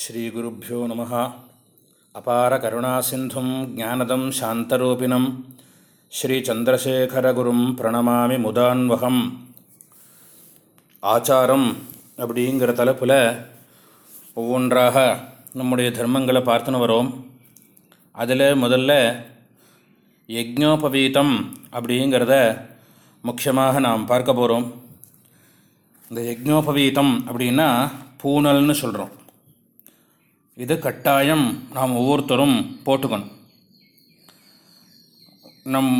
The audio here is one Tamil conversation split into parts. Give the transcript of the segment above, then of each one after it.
ஸ்ரீகுருப்போ நம அபார கருணாசிந்தும் ஜானதம் சாந்தரூபிணம். ஸ்ரீச்சந்திரசேகரகுரும் பிரணமாமி முதான்வகம். ஆச்சாரம் அப்படிங்கிற தலைப்பில் ஒவ்வொன்றாக நம்முடைய தர்மங்களை பார்த்துன்னு வரோம். அதில் முதல்ல யஜ்ஞோபவீதம் அப்படிங்கிறத முக்கியமாக நாம் பார்க்க போகிறோம் இந்த யஜ்ஞோபவீதம் அப்படின்னா பூனல்னு சொல்கிறோம் இது கட்டாயம் நாம் ஒவ்வொருத்தரும் போட்டுக்கணும். நம்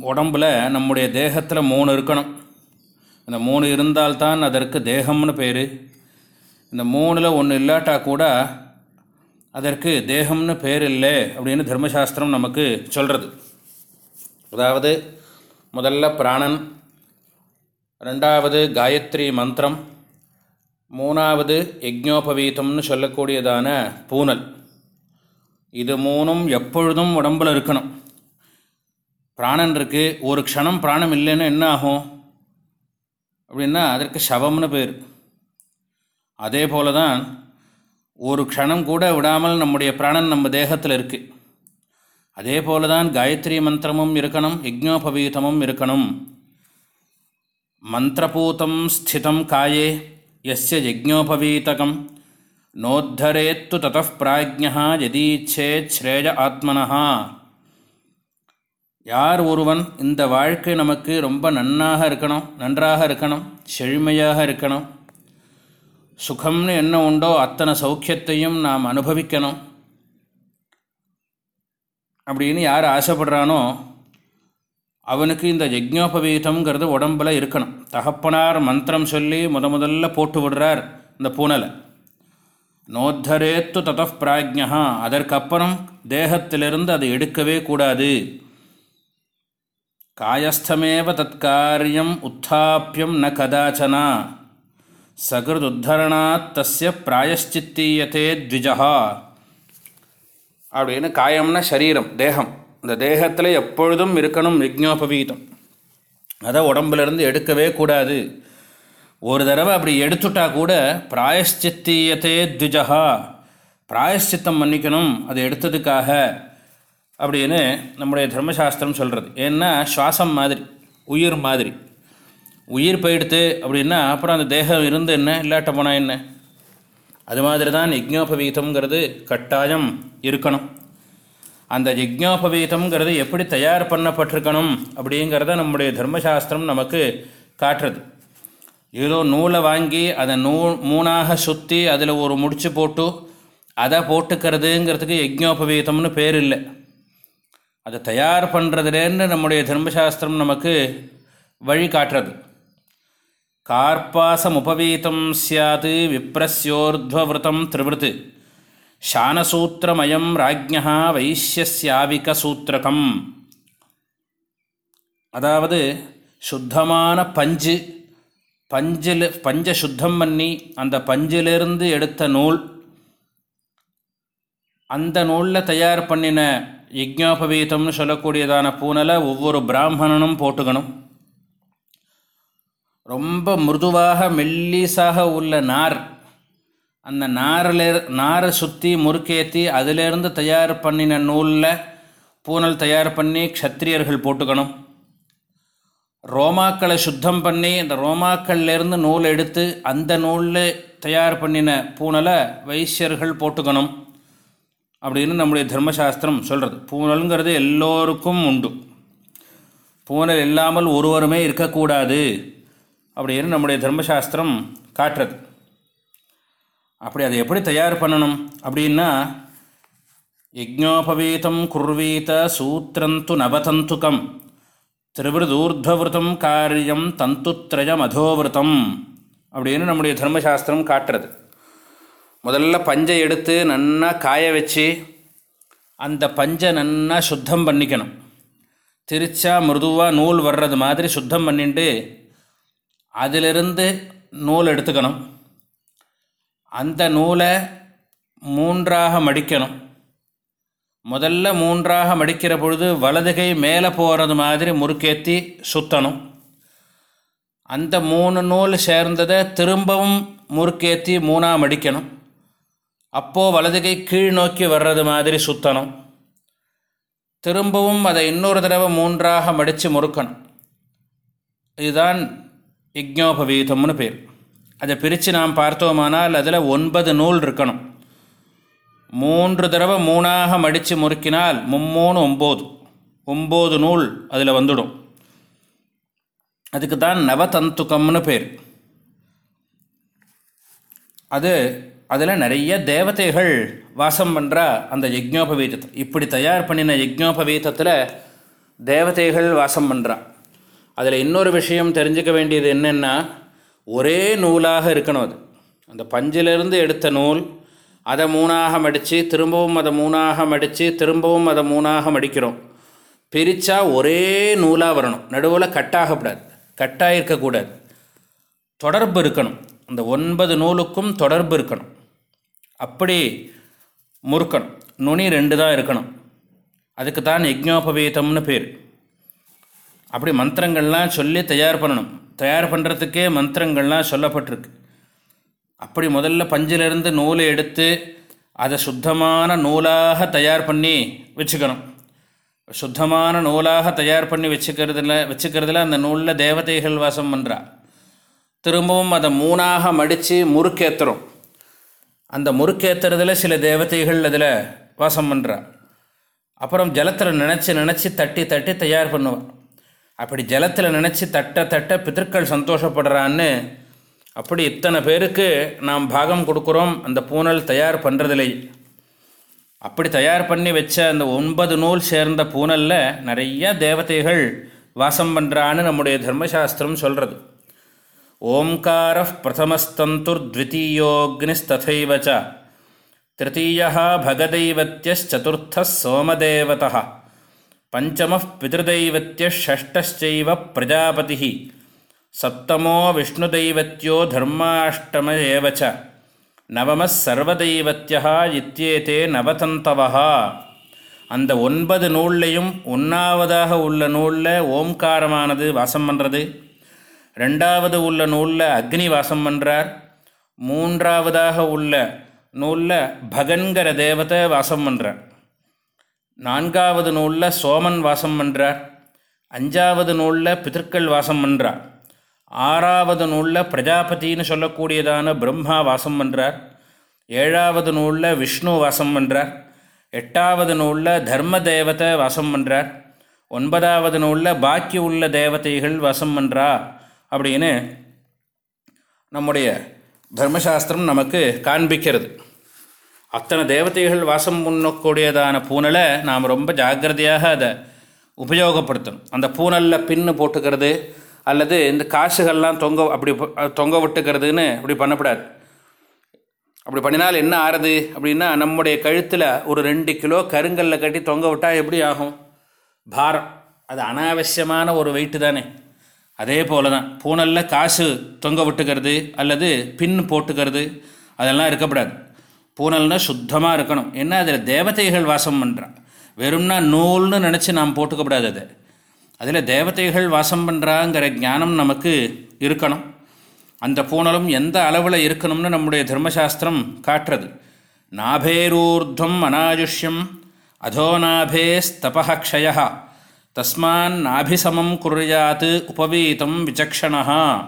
உடம்பில் நம்முடைய தேகத்தில் மூணு இருக்கணும். இந்த மூணு இருந்தால்தான் அதற்கு தேகம்னு பேர். இந்த மூணில் ஒன்று இல்லாட்டா கூட அதற்கு தேகம்னு பேர் இல்லை அப்படின்னு தர்மசாஸ்திரம் நமக்கு சொல்கிறது அதாவது முதல்ல பிராணன் ரெண்டாவது காயத்ரி மந்திரம் மூணாவது யஜ்ஞோபவீதம்னு சொல்லக்கூடியதான பூனல். இது மூணும் எப்பொழுதும் உடம்பில் இருக்கணும். பிராணன் இருக்குது ஒரு க்ஷணம் பிராணம் இல்லைன்னு என்ன ஆகும்? அப்படின்னா அதற்கு சவம்னு பேர். அதே போல தான் ஒரு க்ஷணம் கூட விடாமல் நம்முடைய பிராணன் நம்ம தேகத்தில் இருக்குது அதே போல தான் காயத்ரி மந்திரமும் இருக்கணும் யஜ்ஞோபவீதமும் இருக்கணும். மந்திரபூதம் ஸ்திதம் காயே எஸ்ய யஜ்ஞோபவீதகம் நோத்தரேத்து தतः பிராஜ்யா யதீச்சேத் ஸ்ரேய ஆத்மனஹா யார் ஒருவன் இந்த வாழ்க்கை நமக்கு ரொம்ப நன்னாக இருக்கணும் நன்றாக இருக்கணும் செழுமையாக இருக்கணும். சுகம்னு என்ன உண்டோ அத்தனை சௌக்கியத்தையும் நாம் அனுபவிக்கணும். அப்படின்னு யார் ஆசைப்படுறானோ அவனுக்கு இந்த யஜ்ஞோபவீதம்ங்கிறது உடம்பில் இருக்கணும். தகப்பனார் மந்திரம் சொல்லி முத முதல்ல போட்டு விடுறார் இந்த பூனலை. நோத்தரேத்து தத பிராஜ்யா அதற்கப்புறம் தேகத்திலிருந்து அதை எடுக்கவே கூடாது. காயஸ்தமேவ தற்காரியம் உத்தாப்பியம் ந கதாச்சனா. சகிருதுத்தரணாத் தஸ்ய பிராயஷ்சித்தீயத்தே த்விஜா அப்படின்னு காயம்னா சரீரம் தேகம். இந்த தேகத்தில் எப்பொழுதும் இருக்கணும் யஜ்ஞோபவீதம். அதை உடம்புலேருந்து எடுக்கவே கூடாது. ஒரு தடவை அப்படி எடுத்துட்டா கூட பிராயஷ்சித்தியத்தே த்விஜா பிராயஷ்சித்தம் பண்ணிக்கணும் அது எடுத்ததுக்காக அப்படின்னு நம்முடைய தர்மசாஸ்திரம் சொல்கிறது ஏன்னா சுவாசம் மாதிரி உயிர் மாதிரி. உயிர் போயிடுத்து அப்படின்னா அப்புறம் அந்த தேகம் இருந்து என்ன இல்லாட்ட போனால் என்ன? அது மாதிரி தான் யஜ்ஞோபவீதம்ங்கிறது கட்டாயம் இருக்கணும். அந்த யஜ்ஞோபவீதம்ங்கிறது எப்படி தயார் பண்ணப்பட்டிருக்கணும் அப்படிங்கிறத நம்முடைய தர்மசாஸ்திரம் நமக்கு காட்டுறது. ஏதோ நூலை வாங்கி அதை நூ மூணாக சுற்றி அதில் ஒரு முடிச்சு போட்டு அதை போட்டுக்கிறதுங்கிறதுக்கு யஜ்ஞோபவீதம்னு பேர் இல்லை. அதை தயார் பண்ணுறதுலேருந்து நம்முடைய தர்மசாஸ்திரம் நமக்கு வழி காட்டுறது. கார்பாசம் உபவீதம் சியாது விப்ரஸ்யோர்த்வவிரதம் திருவிருத்து ஷானசூத்திரமயம் ராஜ்யா வைசியஸ்யாவிகசூத்திரகம் அதாவது சுத்தமான பஞ்சு பஞ்சில் பஞ்ச சுத்தம் பண்ணி அந்த பஞ்சிலிருந்து எடுத்த நூல் அந்த நூலில் தயார் பண்ணின யஜ்ஞோபவீதம்னு சொல்லக்கூடியதான பூனலை ஒவ்வொரு பிராமணனும் போட்டுக்கணும். ரொம்ப மிருதுவாக மெல்லிசாக உள்ள நார் அந்த நாரில் நாரை சுற்றி முறுக்கேற்றி அதிலேருந்து தயார் பண்ணின நூலில் பூனல் தயார் பண்ணி க்ஷத்திரியர்கள் போட்டுக்கணும். ரோமாக்களை சுத்தம் பண்ணி அந்த ரோமாக்கள்லேருந்து நூல் எடுத்து அந்த நூலில் தயார் பண்ணின பூனலை வைசியர்கள் போட்டுக்கணும் அப்படின்னு நம்முடைய தர்மசாஸ்திரம் சொல்கிறது பூனலுங்கிறது எல்லோருக்கும் உண்டு. பூனல் இல்லாமல் ஒருவருமே இருக்கக்கூடாது அப்படின்னு நம்முடைய தர்மசாஸ்திரம் காட்டுறது. அப்படி அதை எப்படி தயார் பண்ணணும் அப்படின்னா யஜ்ஞோபவீதம் குர்வீத சூத்திரந்து நவதந்துக்கம் திருவிருதூர்தவிரதம் காரியம் தந்துத்ரயம் அதோவிரதம் அப்படின்னு நம்முடைய தர்மசாஸ்திரம் காட்டுறது. முதல்ல பஞ்சை எடுத்து நன்னா காய வச்சு அந்த பஞ்சை நன்னா சுத்தம் பண்ணிக்கணும். திரிச்சா மிருதுவாக நூல் வர்றது மாதிரி சுத்தம் பண்ணிட்டு அதிலிருந்து நூல் எடுத்துக்கணும். அந்த நூலை மூன்றாக மடிக்கணும். முதல்ல மூன்றாக மடிக்கிற பொழுது வலதுகை மேலே போகிறது மாதிரி முறுக்கேற்றி சுற்றணும் அந்த மூணு நூல் சேர்ந்ததை திரும்பவும் முறுக்கேற்றி மூணாக மடிக்கணும். அப்போது வலதுகை கீழ் நோக்கி வர்றது மாதிரி சுற்றணும் திரும்பவும் அதை இன்னொரு தடவை மூன்றாக மடித்து முறுக்கணும். இதுதான் யஜ்ஞோபவீதம்னு பேர். அதை பிரித்து நாம் பார்த்தோமானால் அதில் ஒன்பது நூல் இருக்கணும். மூன்று தடவை மூணாக மடித்து முறுக்கினால் மும்மூணு ஒம்பது. ஒம்பது நூல் அதில் வந்துடும். அதுக்கு தான் நவதந்துக்கம்னு பேர். அது அதில் நிறைய தேவதைகள் வாசம் பண்ணுறா அந்த யஜ்ஞோபவீதத்தில் இப்படி தயார் பண்ணின யஜ்ஞோபவீதத்தில் தேவதைகள் வாசம் பண்ணுறா அதில் இன்னொரு விஷயம் தெரிஞ்சுக்க வேண்டியது என்னென்னா ஒரே நூலாக இருக்கணும் அது. அந்த பஞ்சிலிருந்து எடுத்த நூல் அதை மூணாக மடித்து திரும்பவும் அதை மூணாக மடித்து திரும்பவும் அதை மூணாக மடிக்கிறோம். பிரித்தா ஒரே நூலாக வரணும். நடுவில் கட்டாகக்கூடாது கட்டாக இருக்கக்கூடாது தொடர்பு இருக்கணும். அந்த ஒன்பது நூலுக்கும் தொடர்பு இருக்கணும். அப்படி முறுக்கணும். நுனி ரெண்டு தான் இருக்கணும். அதுக்கு தான் யஜ்ஞோபவீதம்னு பேர். அப்படி மந்திரங்கள்லாம் சொல்லி தயார் பண்ணணும். தயார் பண்ணுறதுக்கே மந்திரங்கள்லாம் சொல்லப்பட்டிருக்கு. அப்படி முதல்ல பஞ்சிலிருந்து நூலை எடுத்து அதை சுத்தமான நூலாக தயார் பண்ணி வச்சுக்கணும். சுத்தமான நூலாக தயார் பண்ணி வச்சுக்கிறதுல வச்சுக்கிறதுல அந்த நூலில் தேவதைகள் வாசம் பண்ணுறா திரும்பவும் அதை மூணாக மடித்து முறுக்கேற்றுறோம் அந்த முறுக்கேற்றுறதுல சில தேவதைகள் அதில் வாசம் பண்ணுறா அப்புறம் ஜலத்தில் நினச்சி நினச்சி தட்டி தட்டி தயார் பண்ணுவான் அப்படி ஜலத்தில் நினச்சி தட்ட தட்ட பிதற்கள் சந்தோஷப்படுறான்னு அப்படி இத்தனை பேருக்கு நாம் பாகம் கொடுக்குறோம் அந்த பூனல் தயார் பண்ணுறதில்லை அப்படி தயார் பண்ணி வச்ச அந்த ஒன்பது நூல் சேர்ந்த பூனலில் நிறைய தேவதைகள் வாசம் பண்ணுறான்னு நம்முடைய தர்மசாஸ்திரம் சொல்கிறது ஓம்கார பிரதமஸ்தந்துர்த்விதீயோக்னிஸ்ததைவ திருத்தீயா திருத்தீய பகதைவத்தியச்சதுர்த்த சோமதேவதா பஞ்சம பிததைவத்தியஷ்டச்சைவ பிரஜாபதி சப்தமோ விஷ்ணுதைவத்தியோ தர்மாஷ்டம ஏவச்ச நவம சர்வதைவத்தியா இத்தியேதே நவதந்தவா அந்த ஒன்பது நூல்லையும் ஒன்றாவதாக உள்ள நூலில் ஓம்காரமானது வாசம் பண்ணுறது ரெண்டாவது உள்ள நூலில் அக்னி வாசம் பண்ணுறார் மூன்றாவதாக உள்ள நூலில் பகன்கிற தேவதை வாசம் பண்ணுறார் நான்காவது நூலில் சோமன் வாசம் பண்ணுறார் அஞ்சாவது நூலில் பிதற்கள் வாசம் பண்ணுறார் ஆறாவது நூலில் பிரஜாபதினு சொல்லக்கூடியதான பிரம்மா வாசம் பண்ணுறார் ஏழாவது நூலில் விஷ்ணு வாசம் பண்ணுறார் எட்டாவது நூலில் தர்ம தேவதை வாசம் பண்ணுறார் ஒன்பதாவது நூலில் பாக்கி உள்ள தேவதைகள் வாசம் பண்ணுறா அப்படின்னு நம்முடைய தர்மசாஸ்திரம் நமக்கு காண்பிக்கிறது. அத்தனை தேவதைகள் வாசம் பண்ணக்கூடியதான பூனலை நாம் ரொம்ப ஜாக்கிரதையாக அதை உபயோகப்படுத்தணும். அந்த பூனலில் பின்னு போட்டுக்கிறது அல்லது இந்த காசுகள்லாம் தொங்க அப்படி தொங்க விட்டுக்கிறதுன்னு அப்படி பண்ணக்கூடாது அப்படி பண்ணினால் என்ன ஆறுது? அப்படின்னா நம்முடைய கழுத்தில் ஒரு ரெண்டு கிலோ கருங்கல்ல கட்டி தொங்க விட்டால் எப்படி ஆகும்? பாரம். அது அனாவசியமான ஒரு வெயிட்டு தானே. அதே போல தான் பூனலில் காசு தொங்க விட்டுக்கிறது அல்லது பின் போட்டுக்கிறது அதெல்லாம் இருக்கக்கூடாது பூனல்னால் சுத்தமாக இருக்கணும். ஏன்னா அதில் தேவதைகள் வாசம் பண்ணுறான் வெறும்னா நூல்னு நினச்சி நாம் போட்டுக்கப்படாது அதை. அதில் தேவதைகள் வாசம் பண்ணுறாங்கிற ஞானம் நமக்கு இருக்கணும். அந்த பூனலும் எந்த அளவில் இருக்கணும்னு நம்முடைய தர்மசாஸ்திரம் காட்டுறது. நாபேரூர்துவம் அனாயுஷ்யம் அதோநாபே ஸ்தபக்ஷயா தஸ்மான் நாபிசமம் குர்யாத் உபவீதம் விசக்ஷணா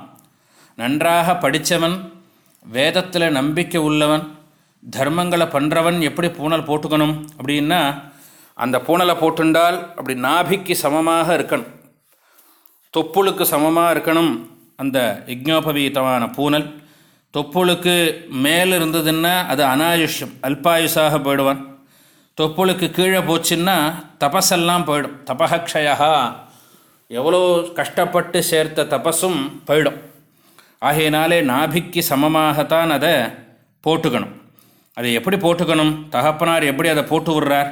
நன்றாக படித்தவன் வேதத்தில் நம்பிக்கை உள்ளவன் தர்மங்களை பண்ணுறவன் எப்படி பூனல் போட்டுக்கணும் அப்படின்னா அந்த பூனலை போட்டுண்டால் அப்படி நாபிக்கு சமமாக இருக்கணும். தொப்புளுக்கு சமமாக இருக்கணும் அந்த யஜ்ஞோபவீதமான பூனல் தொப்புளுக்கு மேல் இருந்ததுன்னா அது அனாயுஷ்யம் அல்பாயுஷாக போயிடுவான். தொப்புளுக்கு கீழே போச்சுன்னா தபஸெல்லாம் போயிடும். தபஹக்ஷயா எவ்வளோ கஷ்டப்பட்டு சேர்த்த தபஸும் போயிடும். ஆகையினாலே நாபிக்கு சமமாகத்தான் அதை போட்டுக்கணும். அதை எப்படி போட்டுக்கணும்? தகப்பனார் எப்படி அதை போட்டு விடுறார்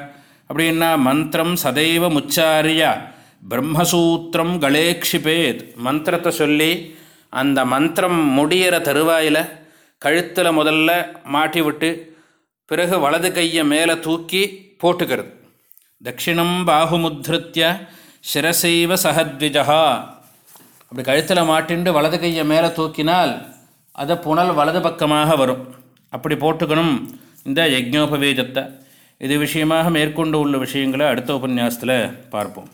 அப்படின்னா மந்திரம் சதைவ முச்சாரியா. பிரம்மசூத்திரம் கலேக்ஷிபேத். மந்திரத்தை சொல்லி அந்த மந்திரம் முடியிற தருவாயில் கழுத்தில் முதல்ல மாட்டி விட்டு பிறகு வலது கையை மேலே தூக்கி போட்டுக்கிறது. தட்சிணம் பாகுமுத்ருத்திய சிரசைவ சஹத்விஜா அப்படி கழுத்தில் மாட்டிண்டு வலது கையை மேலே தூக்கினால் அதை புனல் வலது பக்கமாக வரும். அப்படி போட்டுக்கணும். இந்த யஜ்ஞோபவேதத்தை. இது விஷயமாக மேற்கொண்டு உள்ள விஷயங்களை அடுத்த உபன்யாசத்தில் பார்ப்போம்.